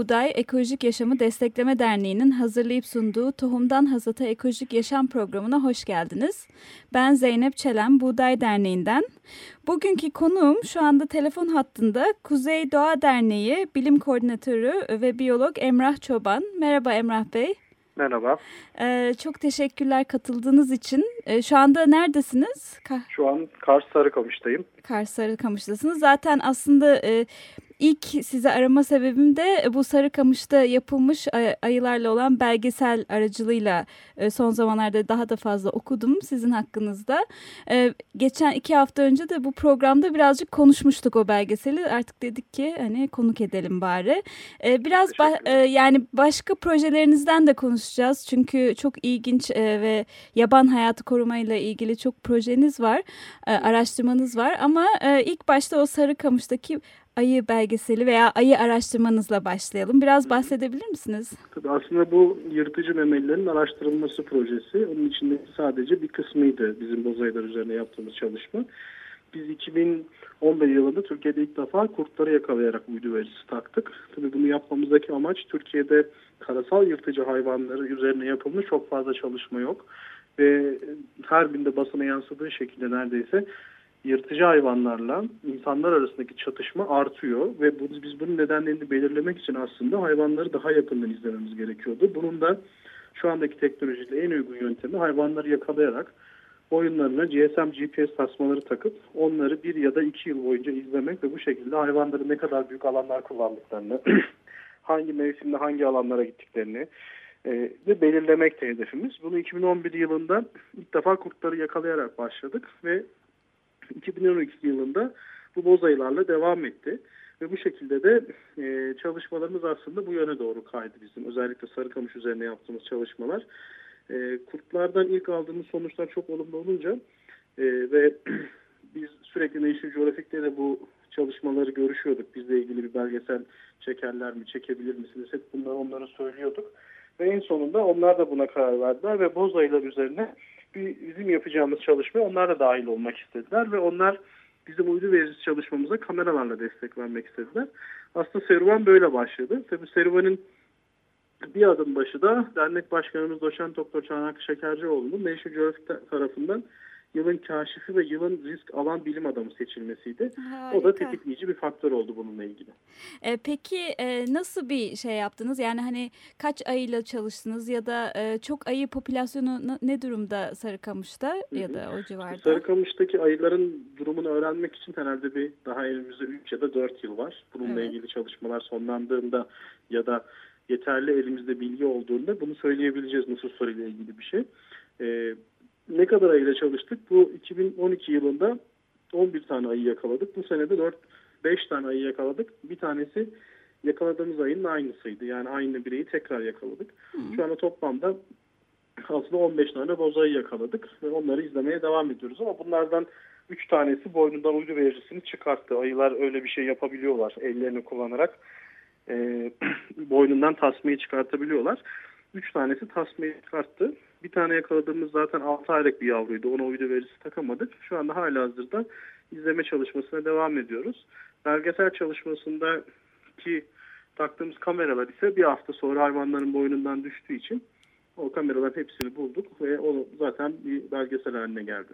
Buğday Ekolojik Yaşamı Destekleme Derneği'nin hazırlayıp sunduğu Tohumdan Hasata Ekolojik Yaşam programına hoş geldiniz. Ben Zeynep Çelen, Buğday Derneği'nden. Bugünkü konuğum şu anda telefon hattında Kuzey Doğa Derneği Bilim Koordinatörü ve Biyolog Emrah Çoban. Merhaba Emrah Bey. Merhaba. Ee, çok teşekkürler katıldığınız için. Ee, şu anda neredesiniz? Ka şu an Kars Sarıkamış'tayım. Kars Sarıkamış'tasınız. Zaten aslında e, İlk size arama sebebim de bu Sarıkamış'ta yapılmış ayılarla olan belgesel aracılığıyla e, son zamanlarda daha da fazla okudum sizin hakkınızda. E, geçen iki hafta önce de bu programda birazcık konuşmuştuk o belgeseli. Artık dedik ki hani konuk edelim bari. E, biraz ba yani başka projelerinizden de konuşacağız. Çünkü çok ilginç ve yaban hayatı korumayla ilgili çok projeniz var. Araştırmanız var ama ilk başta o Sarıkamış'taki ayı belgeseli veya ayı araştırmanızla başlayalım. Biraz bahsedebilir misiniz? Tabii aslında bu yırtıcı memelilerin araştırılması projesi. Onun içinde sadece bir kısmıydı bizim bozayılar üzerine yaptığımız çalışma. Biz 2011 yılında Türkiye'de ilk defa kurtları yakalayarak uydu verisi taktık. Tabii bunu yapmamızdaki amaç Türkiye'de karasal yırtıcı hayvanları üzerine yapılmış çok fazla çalışma yok. Ve her binde basına yansıdığı şekilde neredeyse yırtıcı hayvanlarla insanlar arasındaki çatışma artıyor ve bu, biz bunun nedenlerini belirlemek için aslında hayvanları daha yakından izlememiz gerekiyordu. Bunun da şu andaki teknolojiyle en uygun yöntemi hayvanları yakalayarak boyunlarına GSM GPS tasmaları takıp onları bir ya da iki yıl boyunca izlemek ve bu şekilde hayvanların ne kadar büyük alanlar kullandıklarını, hangi mevsimde hangi alanlara gittiklerini e, ve belirlemek de hedefimiz. Bunu 2011 yılında ilk defa kurtları yakalayarak başladık ve 2012 yılında bu bozayılarla devam etti. Ve bu şekilde de e, çalışmalarımız aslında bu yöne doğru kaydı bizim. Özellikle Sarıkamış üzerine yaptığımız çalışmalar. E, kurtlardan ilk aldığımız sonuçlar çok olumlu olunca e, ve biz sürekli National Geographic'te de bu çalışmaları görüşüyorduk. Bizle ilgili bir belgesel çekerler mi, çekebilir misiniz? Hep bunları onlara söylüyorduk. Ve en sonunda onlar da buna karar verdiler ve bozayılar üzerine bizim yapacağımız çalışmaya onlar da dahil olmak istediler ve onlar bizim uydu vericisi çalışmamıza kameralarla destek vermek istediler. Aslında serüven böyle başladı. Tabi serüvenin bir adım başı da dernek başkanımız Doçent Doktor Çanak Şekercioğlu'nun National Geographic tarafından yılın kaşifi ve yılın risk alan bilim adamı seçilmesiydi. Harika. O da tetikleyici bir faktör oldu bununla ilgili. E, peki e, nasıl bir şey yaptınız? Yani hani kaç ayıyla çalıştınız ya da e, çok ayı popülasyonu ne durumda Sarıkamış'ta Hı -hı. ya da o civarda? Sarıkamış'taki ayıların durumunu öğrenmek için herhalde bir daha elimizde 3 ya da 4 yıl var. Bununla evet. ilgili çalışmalar sonlandığında ya da yeterli elimizde bilgi olduğunda bunu söyleyebileceğiz nüfus soruyla ilgili bir şey. Ee, ne kadar ayıyla çalıştık? Bu 2012 yılında 11 tane ayı yakaladık. Bu senede 4 5 tane ayı yakaladık. Bir tanesi yakaladığımız ayının aynısıydı. Yani aynı bireyi tekrar yakaladık. Hı. Şu anda toplamda aslında 15 tane bozayı yakaladık ve onları izlemeye devam ediyoruz ama bunlardan 3 tanesi boynundan uydu vericisini çıkarttı. Ayılar öyle bir şey yapabiliyorlar ellerini kullanarak. E, boynundan tasmayı çıkartabiliyorlar. 3 tanesi tasmayı çıkarttı. Bir tane yakaladığımız zaten 6 aylık bir yavruydu. Ona uydu verisi takamadık. Şu anda hala hazırda izleme çalışmasına devam ediyoruz. Belgesel çalışmasında ki taktığımız kameralar ise bir hafta sonra hayvanların boynundan düştüğü için o kameraların hepsini bulduk ve o zaten bir belgesel haline geldi.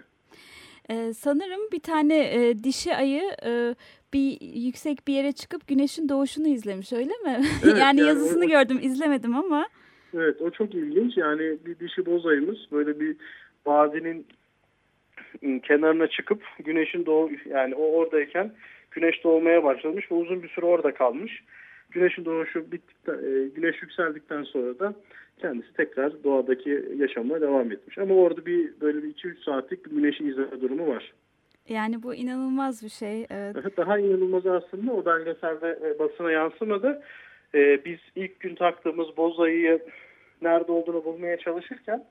Ee, sanırım bir tane e, dişi ayı e, bir yüksek bir yere çıkıp güneşin doğuşunu izlemiş öyle mi? Evet, yani, yani yazısını o, gördüm izlemedim ama. Evet o çok ilginç. Yani bir dişi bozayımız böyle bir vadinin ıı, kenarına çıkıp güneşin doğu yani o oradayken güneş doğmaya başlamış ve uzun bir süre orada kalmış. Güneşin doğuşu bittikten, e, güneş yükseldikten sonra da kendisi tekrar doğadaki yaşamına devam etmiş. Ama orada bir böyle bir 2-3 saatlik bir güneşi izleme durumu var. Yani bu inanılmaz bir şey. Evet. Daha inanılmaz aslında o belgeselde e, basına yansımadı. Ee, biz ilk gün taktığımız bozayı nerede olduğunu bulmaya çalışırken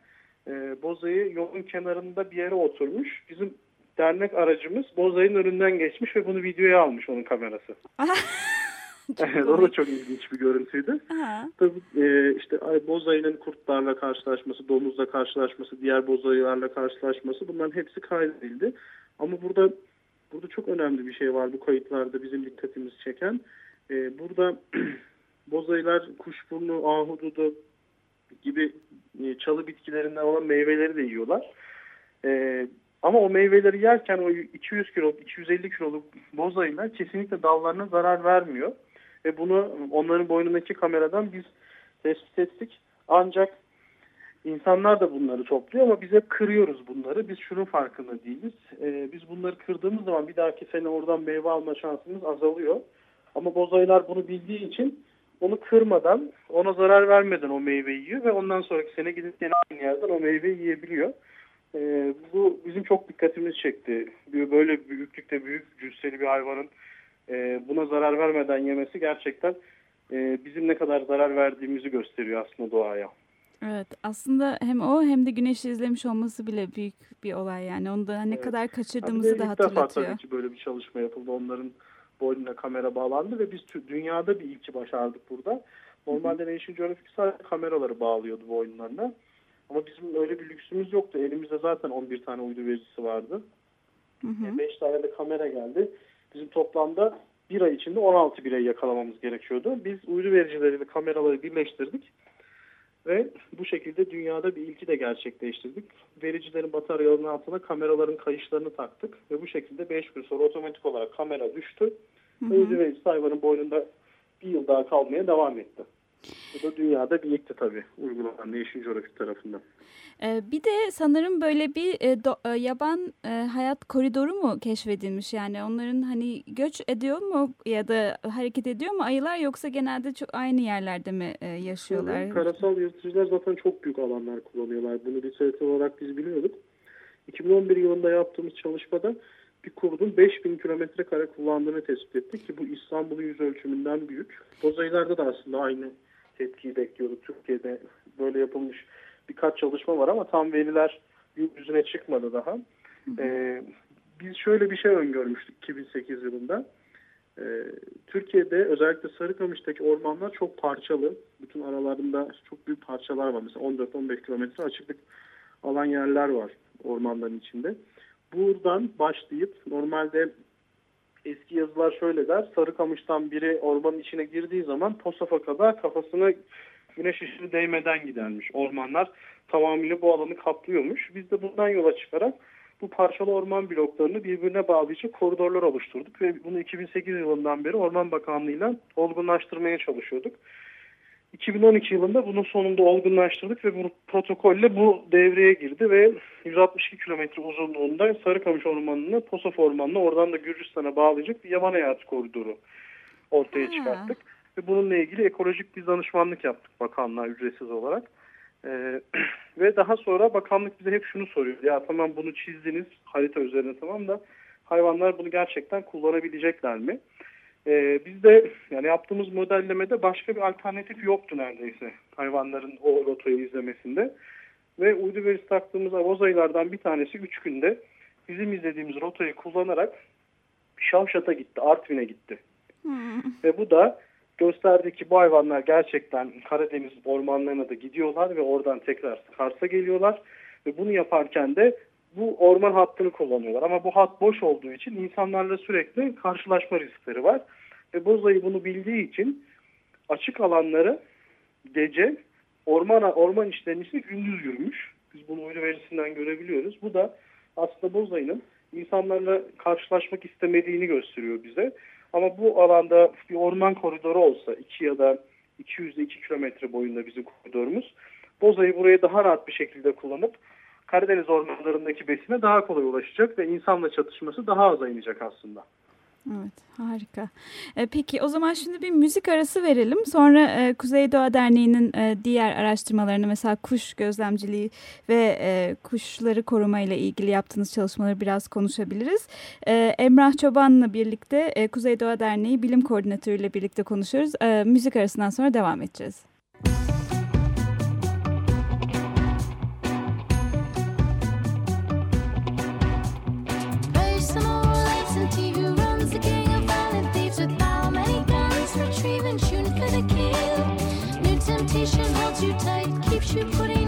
e, bozayı yolun kenarında bir yere oturmuş. Bizim dernek aracımız bozayın önünden geçmiş ve bunu videoya almış onun kamerası. o da çok ilginç bir görüntüydü. Aha. Tabii e, işte bozayının kurtlarla karşılaşması, domuzla karşılaşması, diğer bozayılarla karşılaşması bunların hepsi kaydedildi. Ama burada burada çok önemli bir şey var bu kayıtlarda bizim dikkatimizi çeken. E, burada bozayılar kuşburnu, ahududu gibi e, çalı bitkilerinden olan meyveleri de yiyorlar. E, ama o meyveleri yerken o 200 kilo, 250 kiloluk bozayılar kesinlikle dallarına zarar vermiyor. Ve bunu onların boynundaki kameradan biz tespit ettik. Ancak insanlar da bunları topluyor ama biz hep kırıyoruz bunları. Biz şunun farkında değiliz. Ee, biz bunları kırdığımız zaman bir dahaki sene oradan meyve alma şansımız azalıyor. Ama bozayılar bunu bildiği için onu kırmadan, ona zarar vermeden o meyveyi yiyor ve ondan sonraki sene gidip yine aynı yerden o meyveyi yiyebiliyor. Ee, bu bizim çok dikkatimizi çekti. Böyle büyüklükte büyük cüsseli bir hayvanın e, buna zarar vermeden yemesi gerçekten e, bizim ne kadar zarar verdiğimizi gösteriyor aslında doğaya. Evet aslında hem o hem de güneşi izlemiş olması bile büyük bir olay yani. Onu da ne evet. kadar kaçırdığımızı da hatırlatıyor. defa tabii ki böyle bir çalışma yapıldı. Onların boynuna kamera bağlandı ve biz dünyada bir ilki başardık burada. Normalde National Geographic sadece kameraları bağlıyordu boynlarına. Ama bizim öyle bir lüksümüz yoktu. Elimizde zaten 11 tane uydu vericisi vardı. 5 tane de kamera geldi. Bizim toplamda bir ay içinde 16 birey yakalamamız gerekiyordu. Biz uydu vericileriyle kameraları birleştirdik. Ve bu şekilde dünyada bir ilki de gerçekleştirdik. Vericilerin bataryalarının altına kameraların kayışlarını taktık. Ve bu şekilde 5 gün sonra otomatik olarak kamera düştü. Hı hı. Uydu vericisi hayvanın boynunda bir yıl daha kalmaya devam etti. Bu da dünyada bir ilkti tabii uygulanan Nation Geographic tarafından. Ee, bir de sanırım böyle bir e, do, e, yaban e, hayat koridoru mu keşfedilmiş? Yani onların hani göç ediyor mu ya da hareket ediyor mu ayılar yoksa genelde çok aynı yerlerde mi yaşıyorlar? Evet, karasal yırtıcılar zaten çok büyük alanlar kullanıyorlar. Bunu literatür olarak biz biliyorduk. 2011 yılında yaptığımız çalışmada bir kurdun 5000 kilometre kare kullandığını tespit ettik ki bu İstanbul'un yüz ölçümünden büyük. Bozayılarda da aslında aynı tepkiyi bekliyorduk. Türkiye'de böyle yapılmış birkaç çalışma var ama tam veriler yüzüne çıkmadı daha. Ee, biz şöyle bir şey öngörmüştük 2008 yılında. Ee, Türkiye'de özellikle Sarıkamış'taki ormanlar çok parçalı. Bütün aralarında çok büyük parçalar var. Mesela 14-15 kilometre açıklık alan yerler var ormanların içinde. Buradan başlayıp normalde eski yazılar şöyle der. Sarıkamış'tan biri ormanın içine girdiği zaman Posof'a kadar kafasına güneş ışığı değmeden gidermiş. Ormanlar tamamıyla bu alanı kaplıyormuş. Biz de bundan yola çıkarak bu parçalı orman bloklarını birbirine bağlayıcı koridorlar oluşturduk ve bunu 2008 yılından beri Orman Bakanlığı'yla olgunlaştırmaya çalışıyorduk. 2012 yılında bunun sonunda olgunlaştırdık ve bu protokolle bu devreye girdi ve 162 kilometre uzunluğunda Sarıkamış Ormanı'nı Posof Ormanı'na oradan da Gürcistan'a bağlayacak bir yaban hayatı koridoru ortaya çıkarttık. Ve bununla ilgili ekolojik bir danışmanlık yaptık bakanlığa ücretsiz olarak. Ee, ve daha sonra bakanlık bize hep şunu soruyor. Ya tamam bunu çizdiniz harita üzerine tamam da hayvanlar bunu gerçekten kullanabilecekler mi? Ee, biz de yani yaptığımız modellemede başka bir alternatif yoktu neredeyse hayvanların o rotayı izlemesinde. Ve uydu verisi taktığımız avozaylardan bir tanesi 3 günde bizim izlediğimiz rotayı kullanarak Şavşat'a gitti, Artvin'e gitti. Hmm. Ve bu da gösterdi ki bu hayvanlar gerçekten Karadeniz ormanlarına da gidiyorlar ve oradan tekrar Kars'a geliyorlar. Ve bunu yaparken de bu orman hattını kullanıyorlar. Ama bu hat boş olduğu için insanlarla sürekli karşılaşma riskleri var. Ve Bozayı bunu bildiği için açık alanları gece orman orman işlerini gündüz yürümüş. Biz bunu uydu verisinden görebiliyoruz. Bu da aslında Bozayı'nın insanlarla karşılaşmak istemediğini gösteriyor bize. Ama bu alanda bir orman koridoru olsa 2 ya da 200 2 kilometre boyunda bizim koridorumuz Bozayı burayı daha rahat bir şekilde kullanıp Karadeniz ormanlarındaki besine daha kolay ulaşacak ve insanla çatışması daha az inecek aslında. Evet harika. E, peki o zaman şimdi bir müzik arası verelim. Sonra e, Kuzey Doğa Derneği'nin e, diğer araştırmalarını mesela kuş gözlemciliği ve e, kuşları korumayla ilgili yaptığınız çalışmaları biraz konuşabiliriz. Emrah Çoban'la birlikte e, Kuzey Doğa Derneği Bilim Koordinatörü ile birlikte konuşuyoruz. Müzik arasından sonra devam edeceğiz. holds you tight, keeps you putting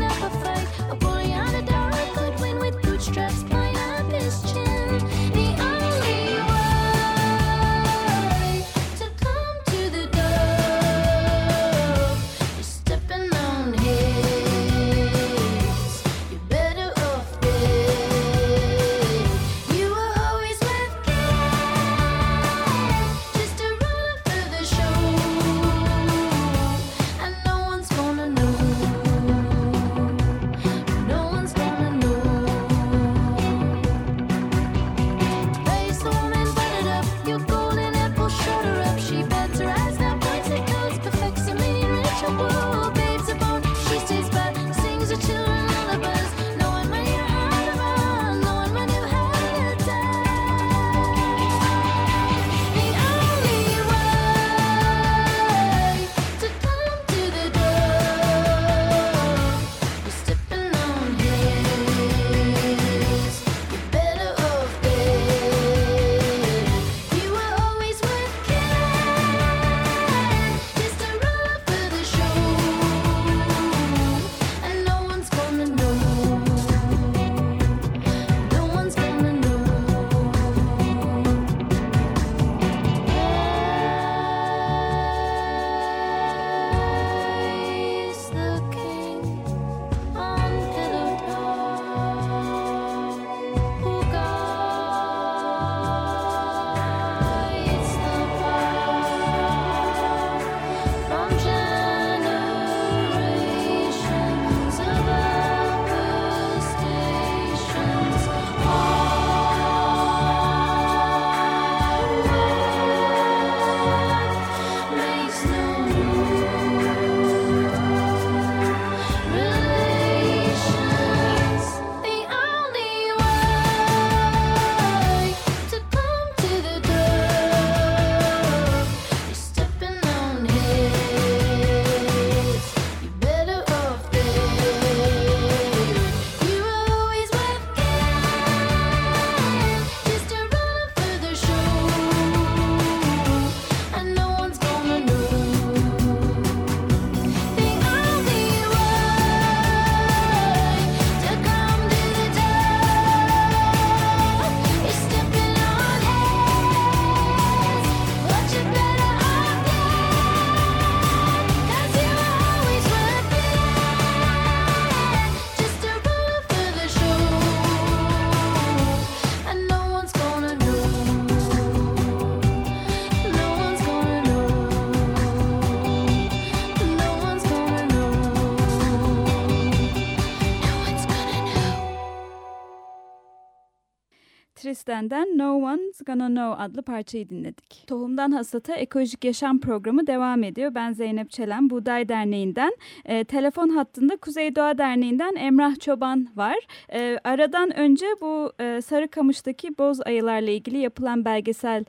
Tristen'den No One's Gonna Know adlı parçayı dinledik. Tohumdan Hasata Ekolojik Yaşam Programı devam ediyor. Ben Zeynep Çelen, Buğday Derneği'nden. E, telefon hattında Kuzey Doğa Derneği'nden Emrah Çoban var. E, aradan önce bu e, Sarıkamış'taki boz ayılarla ilgili yapılan belgesel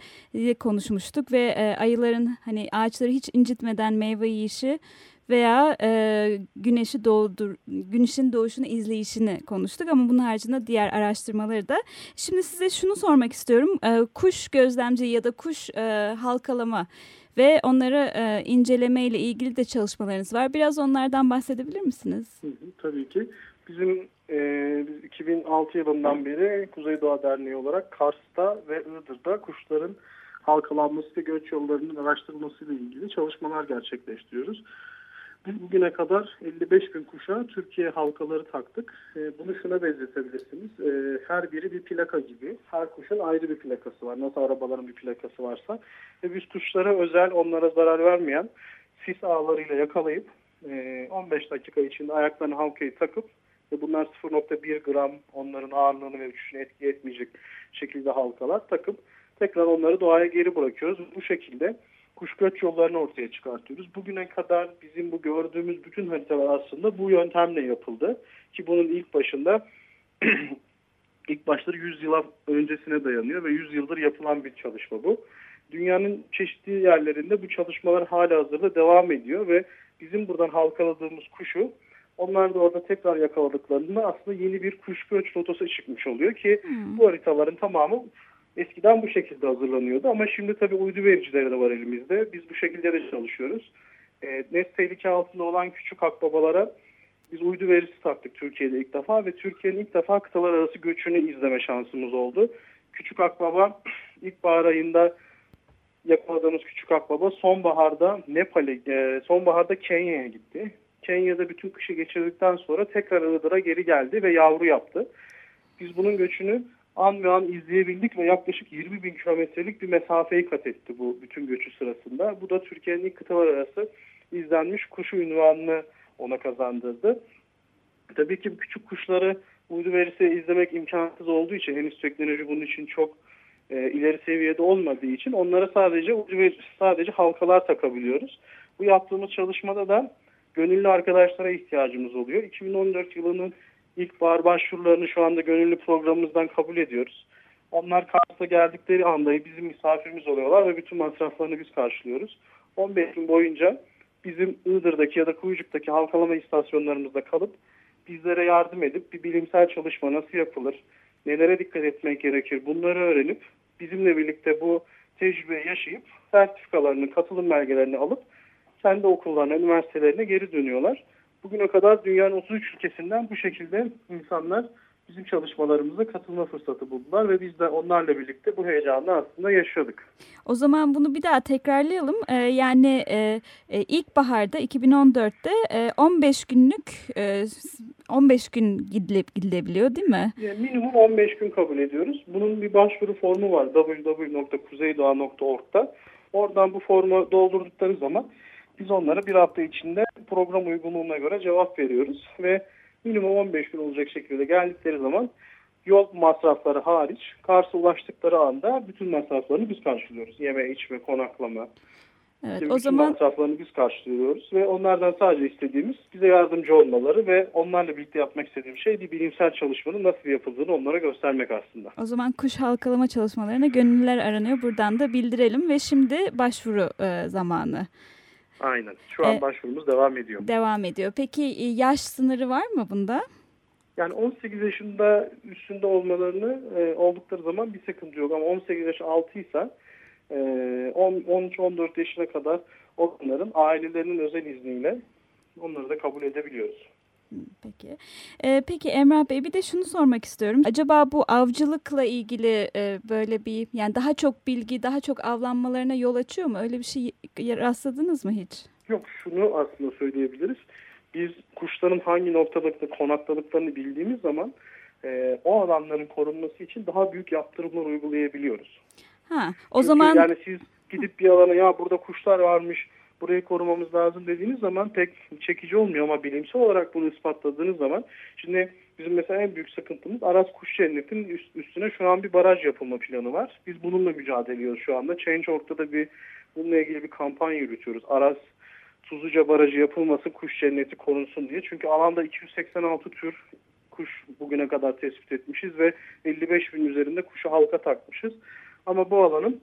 konuşmuştuk ve e, ayıların hani ağaçları hiç incitmeden meyve yiyişi veya e, güneşi doğdur, güneşin doğuşunu izleyişini konuştuk ama bunun haricinde diğer araştırmaları da. Şimdi size şunu sormak istiyorum. E, kuş gözlemci ya da kuş e, halkalama ve onları e, inceleme ile ilgili de çalışmalarınız var. Biraz onlardan bahsedebilir misiniz? Tabii ki. Bizim e, biz 2006 yılından beri Kuzey Doğa Derneği olarak Kars'ta ve Iğdır'da kuşların halkalanması ve göç yollarının araştırılması ile ilgili çalışmalar gerçekleştiriyoruz. Bugüne kadar 55 bin kuşa Türkiye halkaları taktık. E, bunu şuna benzetebilirsiniz. E, her biri bir plaka gibi. Her kuşun ayrı bir plakası var. Nasıl arabaların bir plakası varsa. Biz kuşlara özel onlara zarar vermeyen sis ağlarıyla yakalayıp e, 15 dakika içinde ayaklarına halkayı takıp bunlar 0.1 gram onların ağırlığını ve uçuşunu etki etmeyecek şekilde halkalar takıp tekrar onları doğaya geri bırakıyoruz. Bu şekilde kuş göç yollarını ortaya çıkartıyoruz. Bugüne kadar bizim bu gördüğümüz bütün haritalar aslında bu yöntemle yapıldı. Ki bunun ilk başında ilk başları 100 yıl öncesine dayanıyor ve 100 yıldır yapılan bir çalışma bu. Dünyanın çeşitli yerlerinde bu çalışmalar hala hazırda devam ediyor ve bizim buradan halkaladığımız kuşu onlar da orada tekrar yakaladıklarında aslında yeni bir kuş göç rotası çıkmış oluyor ki hmm. bu haritaların tamamı Eskiden bu şekilde hazırlanıyordu ama şimdi tabii uydu vericileri de var elimizde. Biz bu şekilde de çalışıyoruz. e, net tehlike altında olan küçük akbabalara biz uydu verisi taktık Türkiye'de ilk defa ve Türkiye'nin ilk defa kıtalar arası göçünü izleme şansımız oldu. Küçük akbaba ilkbahar ayında yakaladığımız küçük akbaba sonbaharda Nepal'e, e, sonbaharda Kenya'ya gitti. Kenya'da bütün kışı geçirdikten sonra tekrar Iğdır'a geri geldi ve yavru yaptı. Biz bunun göçünü an ve an izleyebildik ve yaklaşık 20 bin kilometrelik bir mesafeyi kat etti bu bütün göçü sırasında. Bu da Türkiye'nin ilk kıtalar arası izlenmiş kuşu ünvanını ona kazandırdı. Tabii ki küçük kuşları uydu verisi izlemek imkansız olduğu için henüz teknoloji bunun için çok e, ileri seviyede olmadığı için onlara sadece uydu verisi, sadece halkalar takabiliyoruz. Bu yaptığımız çalışmada da gönüllü arkadaşlara ihtiyacımız oluyor. 2014 yılının ilkbahar başvurularını şu anda gönüllü programımızdan kabul ediyoruz. Onlar Kars'a geldikleri anda bizim misafirimiz oluyorlar ve bütün masraflarını biz karşılıyoruz. 15 gün boyunca bizim Iğdır'daki ya da Kuyucuk'taki halkalama istasyonlarımızda kalıp bizlere yardım edip bir bilimsel çalışma nasıl yapılır, nelere dikkat etmek gerekir bunları öğrenip bizimle birlikte bu tecrübeyi yaşayıp sertifikalarını, katılım belgelerini alıp kendi okullarına, üniversitelerine geri dönüyorlar. Bugüne kadar dünyanın 33 ülkesinden bu şekilde insanlar bizim çalışmalarımıza katılma fırsatı buldular ve biz de onlarla birlikte bu heyecanı aslında yaşadık. O zaman bunu bir daha tekrarlayalım. Ee, yani e, e, ilkbaharda 2014'te e, 15 günlük e, 15 gün gidile, gidilebiliyor değil mi? Yani minimum 15 gün kabul ediyoruz. Bunun bir başvuru formu var www.kuzeydoğa.org'da. Oradan bu formu doldurdukları zaman biz onlara bir hafta içinde program uygunluğuna göre cevap veriyoruz ve minimum 15 gün olacak şekilde geldikleri zaman yol masrafları hariç Kars'a ulaştıkları anda bütün masraflarını biz karşılıyoruz. Yeme, içme, konaklama. Evet, bütün o zaman masraflarını biz karşılıyoruz ve onlardan sadece istediğimiz bize yardımcı olmaları ve onlarla birlikte yapmak istediğim şey bir bilimsel çalışmanın nasıl yapıldığını onlara göstermek aslında. O zaman kuş halkalama çalışmalarına gönüllüler aranıyor. Buradan da bildirelim ve şimdi başvuru e, zamanı. Aynen. Şu an ee, başvurumuz devam ediyor. Devam ediyor. Peki e, yaş sınırı var mı bunda? Yani 18 yaşında üstünde olmalarını e, oldukları zaman bir sıkıntı yok. Ama 18 yaş altıysa e, 13-14 yaşına kadar olanların ailelerinin özel izniyle onları da kabul edebiliyoruz. Peki. Ee, peki Emrah Bey bir de şunu sormak istiyorum. Acaba bu avcılıkla ilgili e, böyle bir yani daha çok bilgi, daha çok avlanmalarına yol açıyor mu? Öyle bir şey rastladınız mı hiç? Yok şunu aslında söyleyebiliriz. Biz kuşların hangi noktalıkta konakladıklarını bildiğimiz zaman e, o alanların korunması için daha büyük yaptırımlar uygulayabiliyoruz. Ha, o Çünkü zaman yani siz gidip bir alana ya burada kuşlar varmış burayı korumamız lazım dediğiniz zaman pek çekici olmuyor ama bilimsel olarak bunu ispatladığınız zaman şimdi bizim mesela en büyük sıkıntımız Aras Kuş Cenneti'nin üstüne şu an bir baraj yapılma planı var. Biz bununla mücadele ediyoruz şu anda. Change.org'da da bir bununla ilgili bir kampanya yürütüyoruz. Aras Tuzluca Barajı yapılmasın, kuş cenneti korunsun diye. Çünkü alanda 286 tür kuş bugüne kadar tespit etmişiz ve 55 bin üzerinde kuşu halka takmışız. Ama bu alanın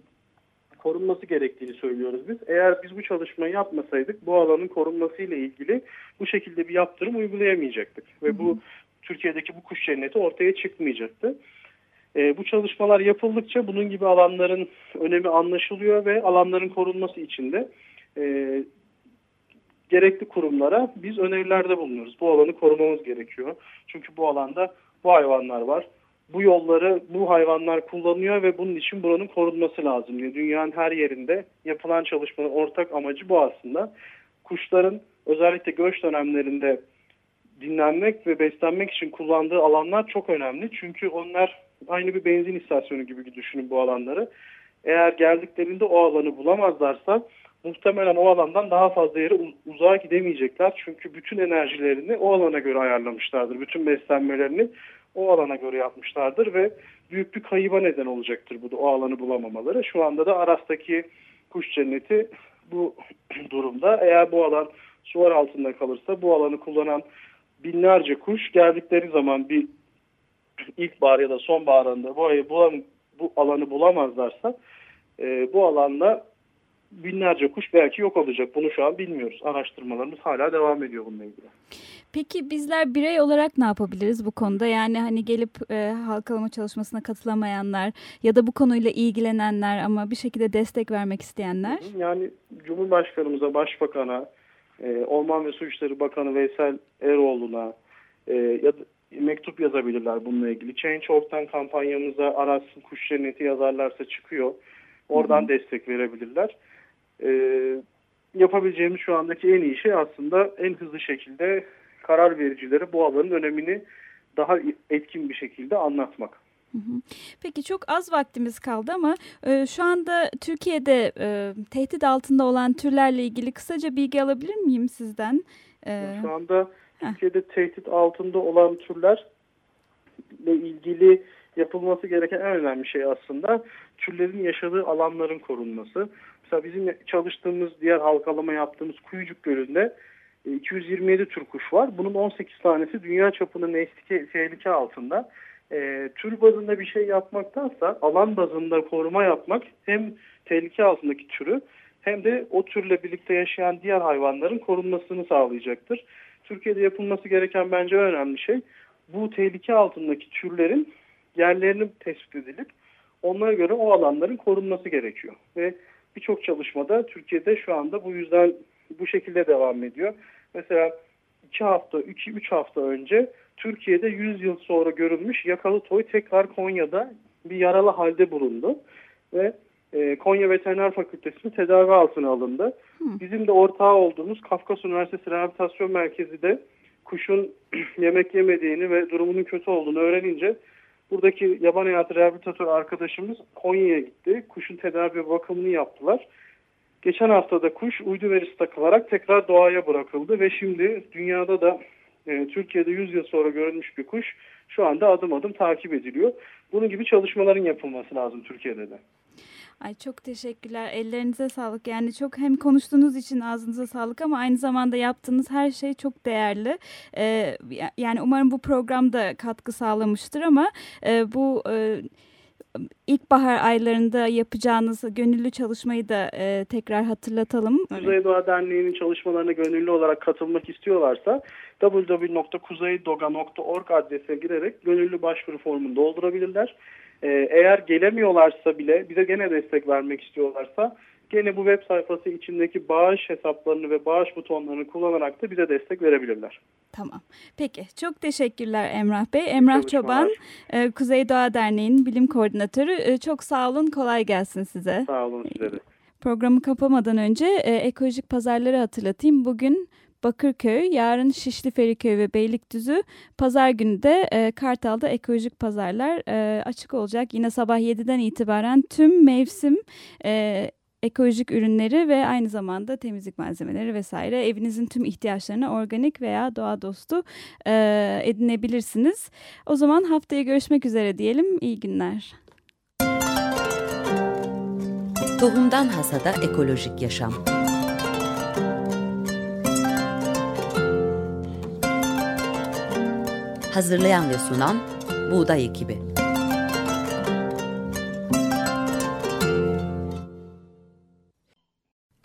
korunması gerektiğini söylüyoruz biz. Eğer biz bu çalışmayı yapmasaydık bu alanın korunması ile ilgili bu şekilde bir yaptırım uygulayamayacaktık. Ve bu Türkiye'deki bu kuş cenneti ortaya çıkmayacaktı. E, bu çalışmalar yapıldıkça bunun gibi alanların önemi anlaşılıyor ve alanların korunması için de e, gerekli kurumlara biz önerilerde bulunuyoruz. Bu alanı korumamız gerekiyor. Çünkü bu alanda bu hayvanlar var bu yolları bu hayvanlar kullanıyor ve bunun için buranın korunması lazım diye. Dünyanın her yerinde yapılan çalışmanın ortak amacı bu aslında. Kuşların özellikle göç dönemlerinde dinlenmek ve beslenmek için kullandığı alanlar çok önemli. Çünkü onlar aynı bir benzin istasyonu gibi düşünün bu alanları. Eğer geldiklerinde o alanı bulamazlarsa muhtemelen o alandan daha fazla yere uzağa gidemeyecekler. Çünkü bütün enerjilerini o alana göre ayarlamışlardır. Bütün beslenmelerini o alana göre yapmışlardır ve büyük bir kayıba neden olacaktır bu da o alanı bulamamaları. Şu anda da Aras'taki kuş cenneti bu durumda. Eğer bu alan sular altında kalırsa bu alanı kullanan binlerce kuş geldikleri zaman bir ilkbahar ya da sonbaharında bu, bu alanı bulamazlarsa e, bu alanda binlerce kuş belki yok olacak. Bunu şu an bilmiyoruz. Araştırmalarımız hala devam ediyor bununla ilgili. Peki bizler birey olarak ne yapabiliriz bu konuda? Yani hani gelip e, halkalama çalışmasına katılamayanlar ya da bu konuyla ilgilenenler ama bir şekilde destek vermek isteyenler? Yani Cumhurbaşkanımıza, Başbakan'a, e, Orman ve Su İşleri Bakanı Veysel Eroğlu'na e, ya da mektup yazabilirler bununla ilgili. Change.org'dan kampanyamıza arasın kuş cenneti yazarlarsa çıkıyor. Oradan Hı-hı. destek verebilirler. E, yapabileceğimiz şu andaki en iyi şey aslında en hızlı şekilde karar vericilere bu alanın önemini daha etkin bir şekilde anlatmak. Peki çok az vaktimiz kaldı ama e, şu anda Türkiye'de e, tehdit altında olan türlerle ilgili kısaca bilgi alabilir miyim sizden? E, şu anda Türkiye'de tehdit altında olan türlerle ilgili yapılması gereken en önemli şey aslında türlerin yaşadığı alanların korunması. Mesela bizim çalıştığımız diğer halkalama yaptığımız Kuyucuk Gölü'nde 227 e, tür kuş var. Bunun 18 tanesi dünya çapında nesli tehlike altında. E, tür bazında bir şey yapmaktansa alan bazında koruma yapmak hem tehlike altındaki türü hem de o türle birlikte yaşayan diğer hayvanların korunmasını sağlayacaktır. Türkiye'de yapılması gereken bence önemli şey bu tehlike altındaki türlerin yerlerinin tespit edilip onlara göre o alanların korunması gerekiyor. Ve birçok çalışmada Türkiye'de şu anda bu yüzden bu şekilde devam ediyor. Mesela 2 hafta, 2-3 hafta önce Türkiye'de 100 yıl sonra görülmüş yakalı toy tekrar Konya'da bir yaralı halde bulundu. Ve e, Konya Veteriner Fakültesi'nin tedavi altına alındı. Hı. Bizim de ortağı olduğumuz Kafkas Üniversitesi Rehabilitasyon Merkezi de kuşun yemek yemediğini ve durumunun kötü olduğunu öğrenince buradaki yaban hayatı rehabilitatör arkadaşımız Konya'ya gitti. Kuşun tedavi bakımını yaptılar. Geçen haftada kuş uydu verisi takılarak tekrar doğaya bırakıldı ve şimdi dünyada da e, Türkiye'de 100 yıl sonra görülmüş bir kuş şu anda adım adım takip ediliyor. Bunun gibi çalışmaların yapılması lazım Türkiye'de de. Ay çok teşekkürler. Ellerinize sağlık. Yani çok hem konuştuğunuz için ağzınıza sağlık ama aynı zamanda yaptığınız her şey çok değerli. Ee, yani umarım bu programda katkı sağlamıştır ama e, bu e, ilkbahar aylarında yapacağınız gönüllü çalışmayı da e, tekrar hatırlatalım. Kuzey Doğa Derneği'nin çalışmalarına gönüllü olarak katılmak istiyorlarsa www.kuzeydoga.org adresine girerek gönüllü başvuru formunu doldurabilirler. Ee, eğer gelemiyorlarsa bile bize gene destek vermek istiyorlarsa gene bu web sayfası içindeki bağış hesaplarını ve bağış butonlarını kullanarak da bize destek verebilirler. Tamam. Peki. Çok teşekkürler Emrah Bey. Emrah Çoban, e, Kuzey Doğa Derneği'nin bilim koordinatörü. E, çok sağ olun. Kolay gelsin size. Sağ olun size de. Programı kapamadan önce e, ekolojik pazarları hatırlatayım. Bugün Bakırköy, yarın Şişli Feriköy ve Beylikdüzü, pazar günü de e, Kartal'da ekolojik pazarlar e, açık olacak. Yine sabah 7'den itibaren tüm mevsim e, ekolojik ürünleri ve aynı zamanda temizlik malzemeleri vesaire evinizin tüm ihtiyaçlarını organik veya doğa dostu e, edinebilirsiniz. O zaman haftaya görüşmek üzere diyelim. İyi günler. Tohumdan Hasada Ekolojik Yaşam Hazırlayan ve sunan Buğday Ekibi